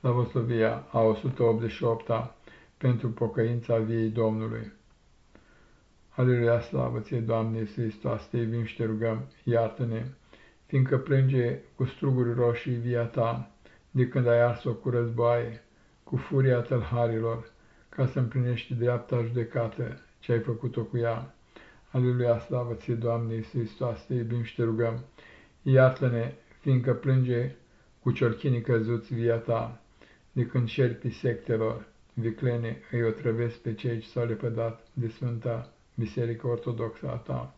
Slavosovia a 188-a pentru pocăința viei Domnului. Aleluia, slavă ție, Doamne Iisus Hristos, te iubim și te rugăm, iartă-ne, fiindcă plânge cu struguri roșii via ta, de când ai ars-o cu războaie, cu furia tălharilor, ca să împlinești dreapta judecată ce ai făcut-o cu ea. Aleluia, slavă ție, Doamne Iisus Hristos, te iubim și te rugăm, iartă-ne, fiindcă plânge cu ciorchinii căzuți via ta, de când șerpii sectelor viclene îi otrăvesc pe cei ce s-au lepădat de Sfânta Biserică Ortodoxă a ta.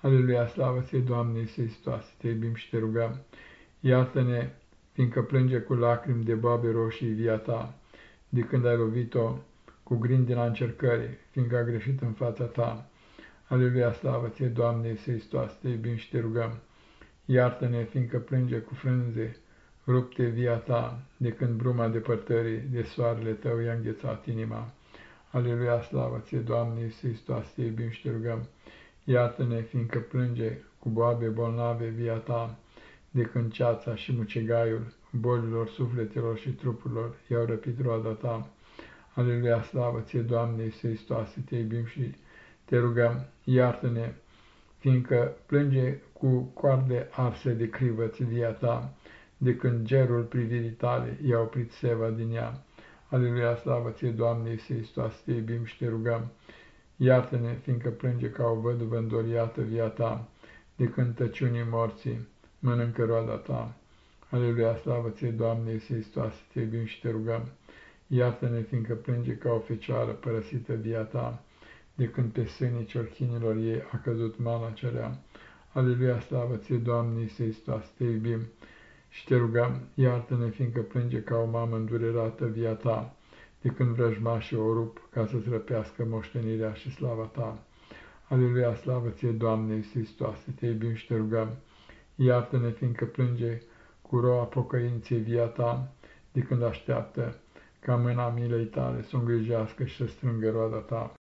Aleluia, slavă ție, Doamne Iisus Hristos, te iubim și te rugăm, iartă-ne, fiindcă plânge cu lacrimi de babe roșii via ta, de când ai lovit-o cu grindina încercării, fiindcă a greșit în fața ta. Aleluia, slavă ție, Doamne Iisus Hristos, te iubim și te rugăm, iartă-ne, fiindcă plânge cu frânze rupte via ta, de când bruma depărtării de soarele tău i-a înghețat inima. Aleluia, slavă ție, Doamne Iisus Hristos, te iubim și te rugăm. Iartă-ne, fiindcă plânge cu boabe bolnave via ta, de când ceața și mucegaiul bolilor sufletelor și trupurilor i-au răpit roada ta. Aleluia, slavă ție, Doamne Iisus Hristos, te iubim și te rugăm. Iartă-ne, fiindcă plânge cu coarde arse de crivăți via ta, de când gerul privirii tale i-a oprit seva din ea. Aleluia, slavă ție, Doamne Iisus Hristos, te iubim și te rugăm. Iartă-ne, fiindcă plânge ca o văduvă îndoliată via ta, de când tăciunii morții mănâncă roada ta. Aleluia, slavă ție, Doamne Iisus Hristos, te iubim și te rugăm. Iartă-ne, fiindcă plânge ca o fecioară părăsită via ta, de când pe sânii ciorchinilor ei a căzut mana cerea. Aleluia, slavă ție, Doamne Iisus Hristos, te iubim și te rugăm, iartă-ne, fiindcă plânge ca o mamă îndurerată via ta, de când vrăjmașii o rup ca să-ți răpească moștenirea și slava ta. Aleluia, slavă ție, Doamne Iisus Hristos, te iubim și te rugăm, iartă-ne, fiindcă plânge cu roa pocăinței via ta, de când așteaptă ca mâna milei tale să o îngrijească și să strângă roada ta.